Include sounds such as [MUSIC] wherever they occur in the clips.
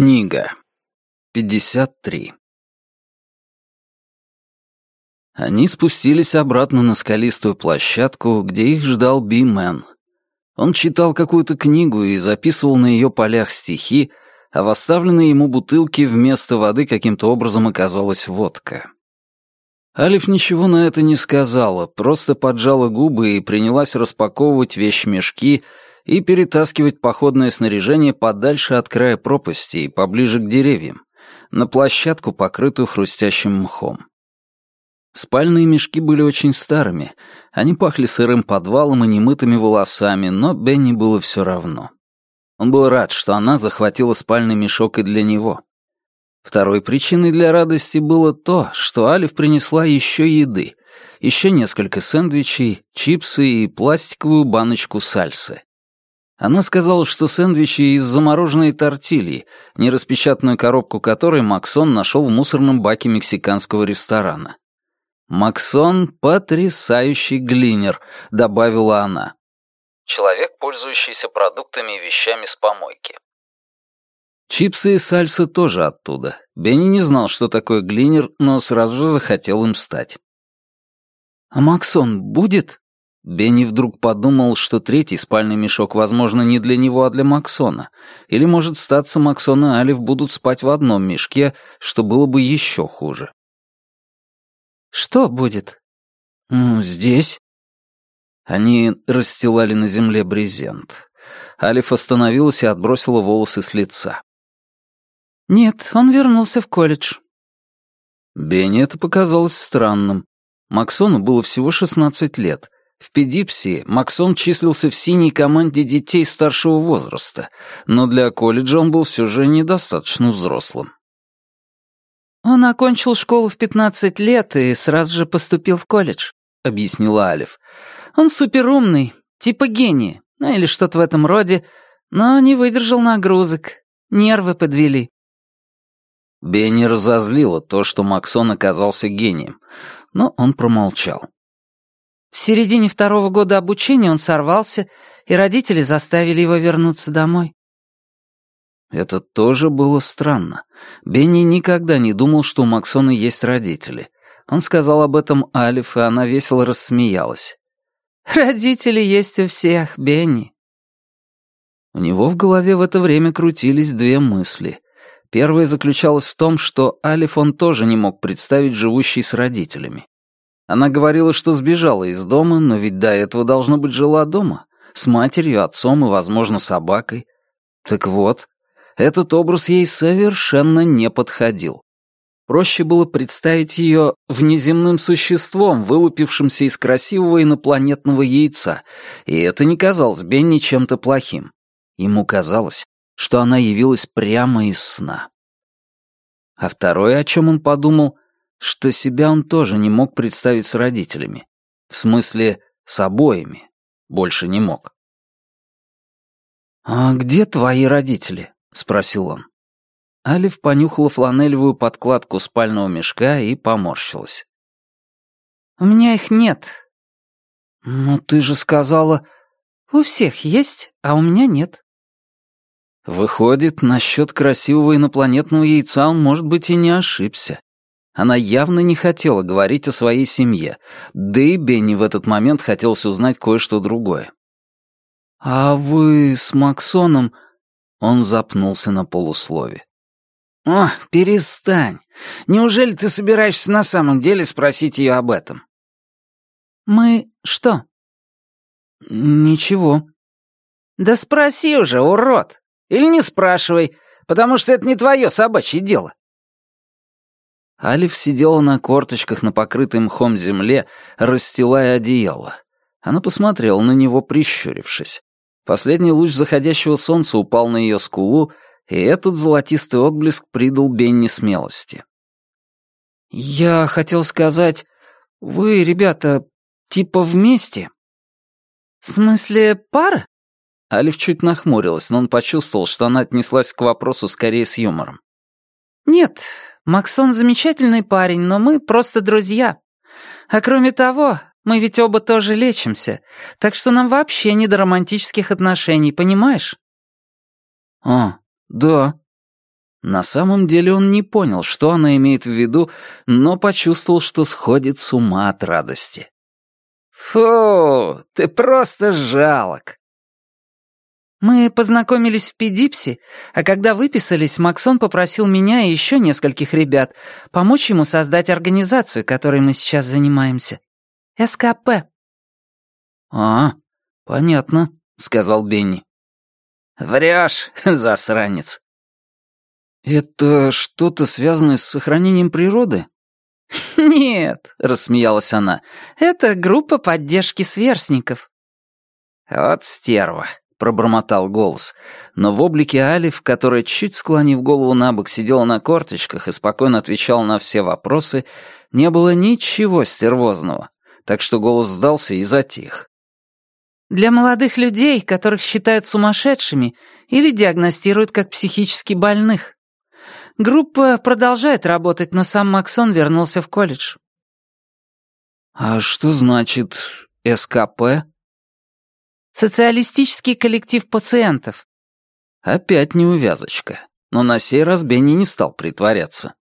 Книга. 53. Они спустились обратно на скалистую площадку, где их ждал Би-мен. Он читал какую-то книгу и записывал на ее полях стихи, а в оставленной ему бутылке вместо воды каким-то образом оказалась водка. Алиф ничего на это не сказала, просто поджала губы и принялась распаковывать вещмешки, и перетаскивать походное снаряжение подальше от края пропасти и поближе к деревьям, на площадку, покрытую хрустящим мхом. Спальные мешки были очень старыми, они пахли сырым подвалом и немытыми волосами, но Бенни было все равно. Он был рад, что она захватила спальный мешок и для него. Второй причиной для радости было то, что Алиф принесла еще еды, еще несколько сэндвичей, чипсы и пластиковую баночку сальсы. Она сказала, что сэндвичи из замороженной тортильи, нераспечатанную коробку которой Максон нашел в мусорном баке мексиканского ресторана. «Максон — потрясающий глинер», — добавила она. Человек, пользующийся продуктами и вещами с помойки. Чипсы и сальса тоже оттуда. Бенни не знал, что такое глинер, но сразу же захотел им стать. «А Максон будет?» Бенни вдруг подумал, что третий спальный мешок, возможно, не для него, а для Максона. Или, может, статься Максон и Алиф будут спать в одном мешке, что было бы еще хуже. «Что будет?» «Ну, здесь». Они расстилали на земле брезент. Алиф остановилась и отбросила волосы с лица. «Нет, он вернулся в колледж». Бенни это показалось странным. Максону было всего шестнадцать лет — в Педипсии Максон числился в синей команде детей старшего возраста, но для колледжа он был все же недостаточно взрослым. «Он окончил школу в 15 лет и сразу же поступил в колледж», — объяснила Алиф. «Он суперумный, типа гений, ну или что-то в этом роде, но не выдержал нагрузок, нервы подвели». Бенни разозлило то, что Максон оказался гением, но он промолчал. В середине второго года обучения он сорвался, и родители заставили его вернуться домой. Это тоже было странно. Бенни никогда не думал, что у Максона есть родители. Он сказал об этом Алиф, и она весело рассмеялась. «Родители есть у всех, Бенни». У него в голове в это время крутились две мысли. Первая заключалась в том, что Алиф он тоже не мог представить живущий с родителями. Она говорила, что сбежала из дома, но ведь до этого, должно быть, жила дома. С матерью, отцом и, возможно, собакой. Так вот, этот образ ей совершенно не подходил. Проще было представить ее внеземным существом, вылупившимся из красивого инопланетного яйца, и это не казалось Бенни чем-то плохим. Ему казалось, что она явилась прямо из сна. А второе, о чем он подумал, что себя он тоже не мог представить с родителями. В смысле, с обоими. Больше не мог. «А где твои родители?» — спросил он. Алиф понюхала фланелевую подкладку спального мешка и поморщилась. «У меня их нет». «Но ты же сказала...» «У всех есть, а у меня нет». Выходит, насчет красивого инопланетного яйца он, может быть, и не ошибся. Она явно не хотела говорить о своей семье, да и Бенни в этот момент хотелось узнать кое-что другое. «А вы с Максоном...» Он запнулся на полуслове. «О, перестань! Неужели ты собираешься на самом деле спросить ее об этом?» «Мы что?» «Ничего». «Да спроси уже, урод! Или не спрашивай, потому что это не твое собачье дело. Алиф сидела на корточках на покрытой мхом земле, расстилая одеяло. Она посмотрела на него, прищурившись. Последний луч заходящего солнца упал на ее скулу, и этот золотистый отблеск придал Бенни смелости. «Я хотел сказать, вы, ребята, типа вместе?» «В смысле, пара?» Алиф чуть нахмурилась, но он почувствовал, что она отнеслась к вопросу скорее с юмором. «Нет, Максон замечательный парень, но мы просто друзья. А кроме того, мы ведь оба тоже лечимся, так что нам вообще не до романтических отношений, понимаешь?» «А, да». На самом деле он не понял, что она имеет в виду, но почувствовал, что сходит с ума от радости. «Фу, ты просто жалок!» Мы познакомились в Педипсе, а когда выписались, Максон попросил меня и еще нескольких ребят помочь ему создать организацию, которой мы сейчас занимаемся. СКП. «А, понятно», — сказал Бенни. «Врешь, [LAUGHS] засранец». «Это что-то связанное с сохранением природы?» [LAUGHS] «Нет», — рассмеялась она, — «это группа поддержки сверстников». «Вот стерва», — пробормотал голос, но в облике Алиф, которая, чуть склонив голову на бок, сидела на корточках и спокойно отвечала на все вопросы, не было ничего стервозного, так что голос сдался и затих. Для молодых людей, которых считают сумасшедшими или диагностируют как психически больных. Группа продолжает работать, но сам Максон вернулся в колледж. А что значит СКП? Социалистический коллектив пациентов. Опять неувязочка. Но на сей раз Бенни не стал притворяться.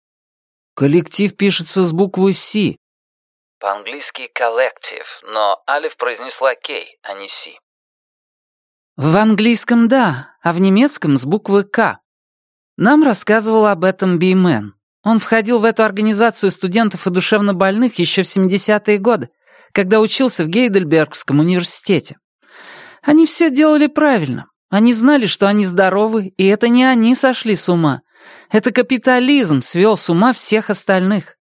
Коллектив пишется с буквы «С», по-английски «collective», но Алиф произнесла «Кей», а не «Си». В английском «да», а в немецком с буквы «К». Нам рассказывал об этом Беймен. Он входил в эту организацию студентов и душевнобольных еще в 70-е годы, когда учился в Гейдельбергском университете. Они все делали правильно. Они знали, что они здоровы, и это не они сошли с ума. Это капитализм свел с ума всех остальных.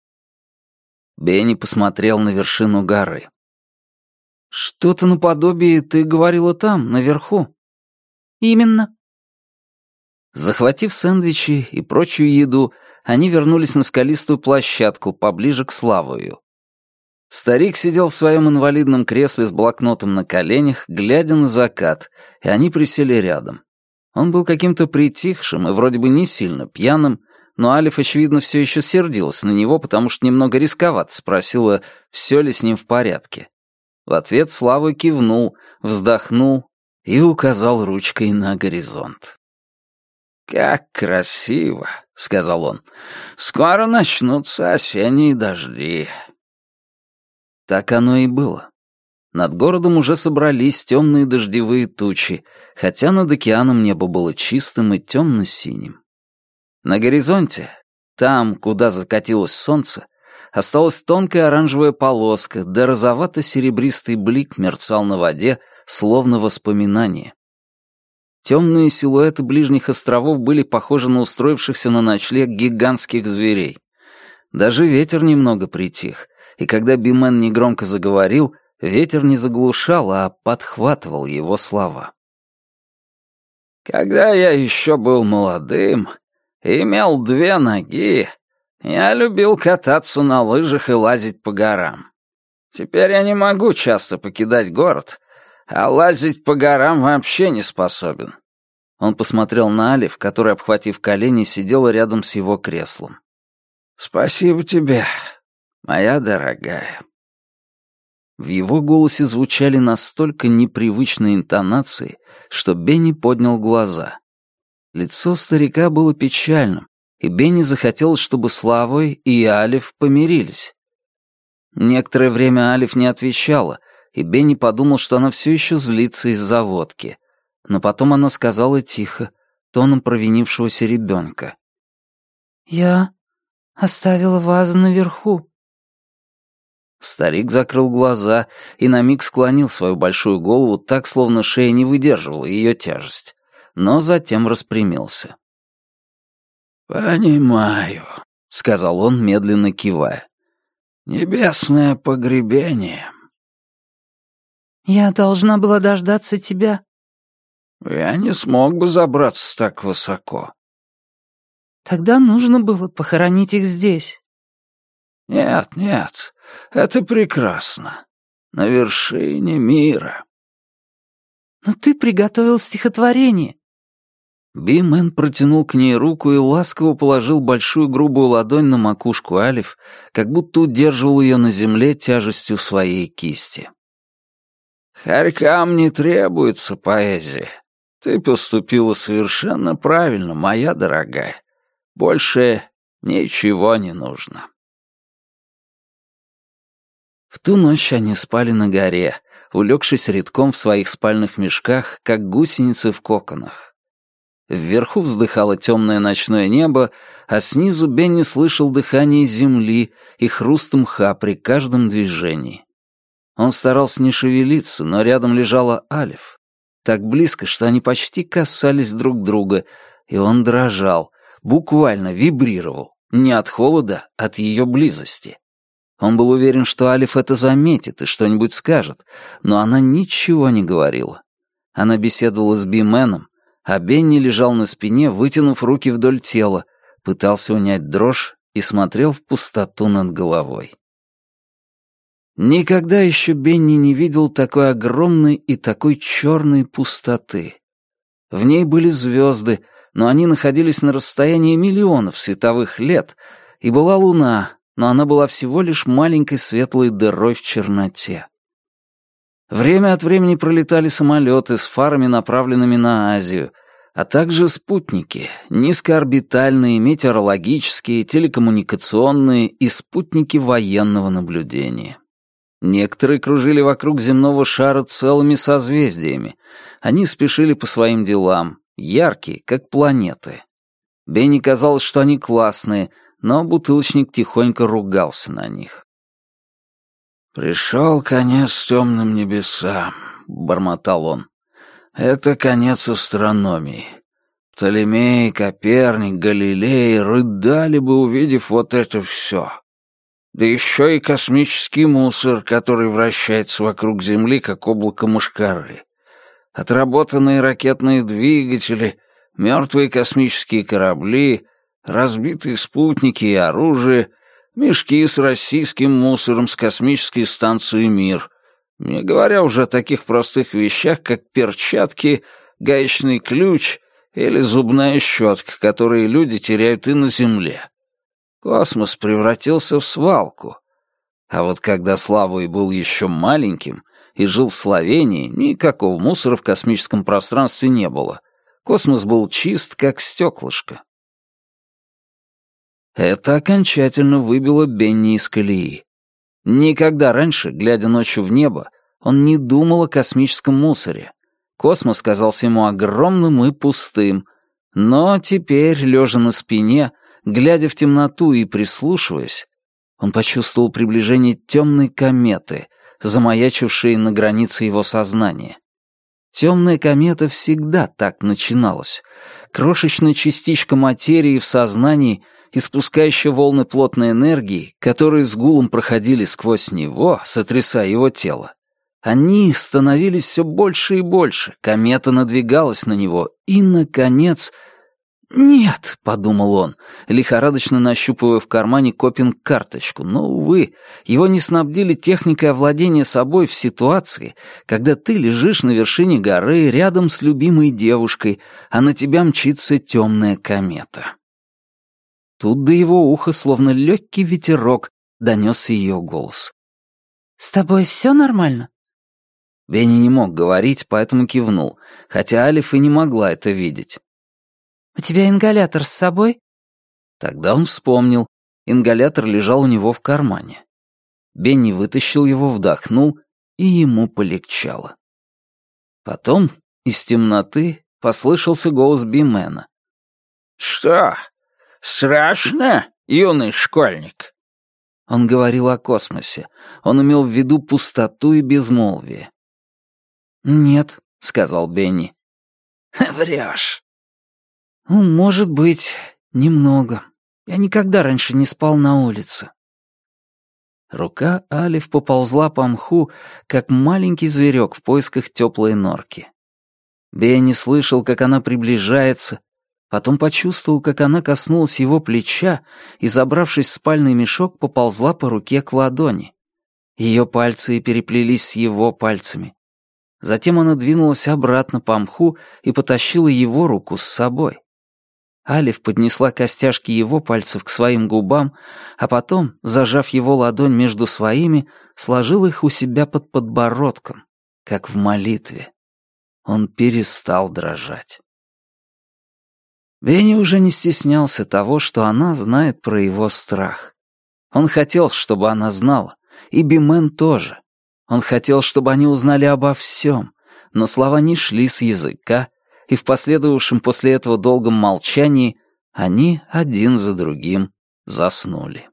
Бенни посмотрел на вершину горы. «Что-то наподобие ты говорила там, наверху». «Именно». Захватив сэндвичи и прочую еду, они вернулись на скалистую площадку, поближе к Славою. Старик сидел в своем инвалидном кресле с блокнотом на коленях, глядя на закат, и они присели рядом. Он был каким-то притихшим и вроде бы не сильно пьяным, но Алиф, очевидно, все еще сердилась на него, потому что немного рисковато спросила, все ли с ним в порядке. В ответ Слава кивнул, вздохнул и указал ручкой на горизонт. «Как красиво!» — сказал он. «Скоро начнутся осенние дожди». Так оно и было. Над городом уже собрались темные дождевые тучи, хотя над океаном небо было чистым и темно-синим. На горизонте, там, куда закатилось солнце, осталась тонкая оранжевая полоска, да розовато-серебристый блик мерцал на воде, словно воспоминание. Темные силуэты ближних островов были похожи на устроившихся на ночлег гигантских зверей. Даже ветер немного притих, и когда Бимен негромко заговорил, ветер не заглушал, а подхватывал его слова. «Когда я еще был молодым, Имел две ноги. Я любил кататься на лыжах и лазить по горам. Теперь я не могу часто покидать город, а лазить по горам вообще не способен. Он посмотрел на Алиф, которая, обхватив колени, сидела рядом с его креслом. «Спасибо тебе, моя дорогая». В его голосе звучали настолько непривычные интонации, что Бенни поднял глаза. Лицо старика было печальным, и Бенни захотелось, чтобы Славой и Алиф помирились. Некоторое время Алиф не отвечала, и Бенни подумал, что она все еще злится из-за водки. Но потом она сказала тихо, тоном провинившегося ребенка. «Я оставила вас наверху». Старик закрыл глаза и на миг склонил свою большую голову так, словно шея не выдерживала ее тяжесть но затем распрямился. «Понимаю», — сказал он, медленно кивая. «Небесное погребение». «Я должна была дождаться тебя». «Я не смог бы забраться так высоко». «Тогда нужно было похоронить их здесь». «Нет, нет, это прекрасно. На вершине мира». «Но ты приготовил стихотворение». Бимен протянул к ней руку и ласково положил большую грубую ладонь на макушку Алиф, как будто удерживал ее на земле тяжестью своей кисти. «Харькам не требуется поэзия. Ты поступила совершенно правильно, моя дорогая. Больше ничего не нужно. В ту ночь они спали на горе, улегшись редком в своих спальных мешках, как гусеницы в коконах. Вверху вздыхало темное ночное небо, а снизу Бенни слышал дыхание земли и хруст мха при каждом движении. Он старался не шевелиться, но рядом лежала Алиф. Так близко, что они почти касались друг друга, и он дрожал, буквально вибрировал, не от холода, а от ее близости. Он был уверен, что Алиф это заметит и что-нибудь скажет, но она ничего не говорила. Она беседовала с Бименом, а Бенни лежал на спине, вытянув руки вдоль тела, пытался унять дрожь и смотрел в пустоту над головой. Никогда еще Бенни не видел такой огромной и такой черной пустоты. В ней были звезды, но они находились на расстоянии миллионов световых лет, и была луна, но она была всего лишь маленькой светлой дырой в черноте. Время от времени пролетали самолеты с фарами, направленными на Азию, а также спутники, низкоорбитальные, метеорологические, телекоммуникационные и спутники военного наблюдения. Некоторые кружили вокруг земного шара целыми созвездиями. Они спешили по своим делам, яркие, как планеты. Бенни казалось, что они классные, но бутылочник тихонько ругался на них. «Пришел конец темным небесам», — бормотал он. «Это конец астрономии. Птолемей, Коперник, Галилей рыдали бы, увидев вот это все. Да еще и космический мусор, который вращается вокруг Земли, как облако мушкары. Отработанные ракетные двигатели, мертвые космические корабли, разбитые спутники и оружие — Мешки с российским мусором с космической станции «Мир». Не говоря уже о таких простых вещах, как перчатки, гаечный ключ или зубная щетка, которые люди теряют и на Земле. Космос превратился в свалку. А вот когда Славой был еще маленьким и жил в Словении, никакого мусора в космическом пространстве не было. Космос был чист, как стеклышко. Это окончательно выбило Бенни из колеи. Никогда раньше, глядя ночью в небо, он не думал о космическом мусоре. Космос казался ему огромным и пустым. Но теперь, лежа на спине, глядя в темноту и прислушиваясь, он почувствовал приближение темной кометы, замаячившей на границе его сознания. Темная комета всегда так начиналась. Крошечная частичка материи в сознании испускающая волны плотной энергии, которые с гулом проходили сквозь него, сотрясая его тело. Они становились все больше и больше, комета надвигалась на него, и, наконец... «Нет», — подумал он, лихорадочно нащупывая в кармане копинг-карточку, но, увы, его не снабдили техникой овладения собой в ситуации, когда ты лежишь на вершине горы рядом с любимой девушкой, а на тебя мчится темная комета. Тут до его уха, словно легкий ветерок, донесся ее голос. «С тобой все нормально?» Бенни не мог говорить, поэтому кивнул, хотя Алиф и не могла это видеть. «У тебя ингалятор с собой?» Тогда он вспомнил. Ингалятор лежал у него в кармане. Бенни вытащил его, вдохнул, и ему полегчало. Потом из темноты послышался голос Бимена. «Что, «Страшно, юный школьник?» Он говорил о космосе. Он имел в виду пустоту и безмолвие. «Нет», — сказал Бенни. «Врешь». «Ну, может быть, немного. Я никогда раньше не спал на улице». Рука Алиф поползла по мху, как маленький зверек в поисках теплой норки. Бенни слышал, как она приближается, Потом почувствовал, как она коснулась его плеча и, забравшись в спальный мешок, поползла по руке к ладони. Ее пальцы переплелись с его пальцами. Затем она двинулась обратно по мху и потащила его руку с собой. Алиф поднесла костяшки его пальцев к своим губам, а потом, зажав его ладонь между своими, сложила их у себя под подбородком, как в молитве. Он перестал дрожать. Бенни уже не стеснялся того, что она знает про его страх. Он хотел, чтобы она знала, и Бимен тоже. Он хотел, чтобы они узнали обо всем, но слова не шли с языка, и в последовавшем после этого долгом молчании они один за другим заснули.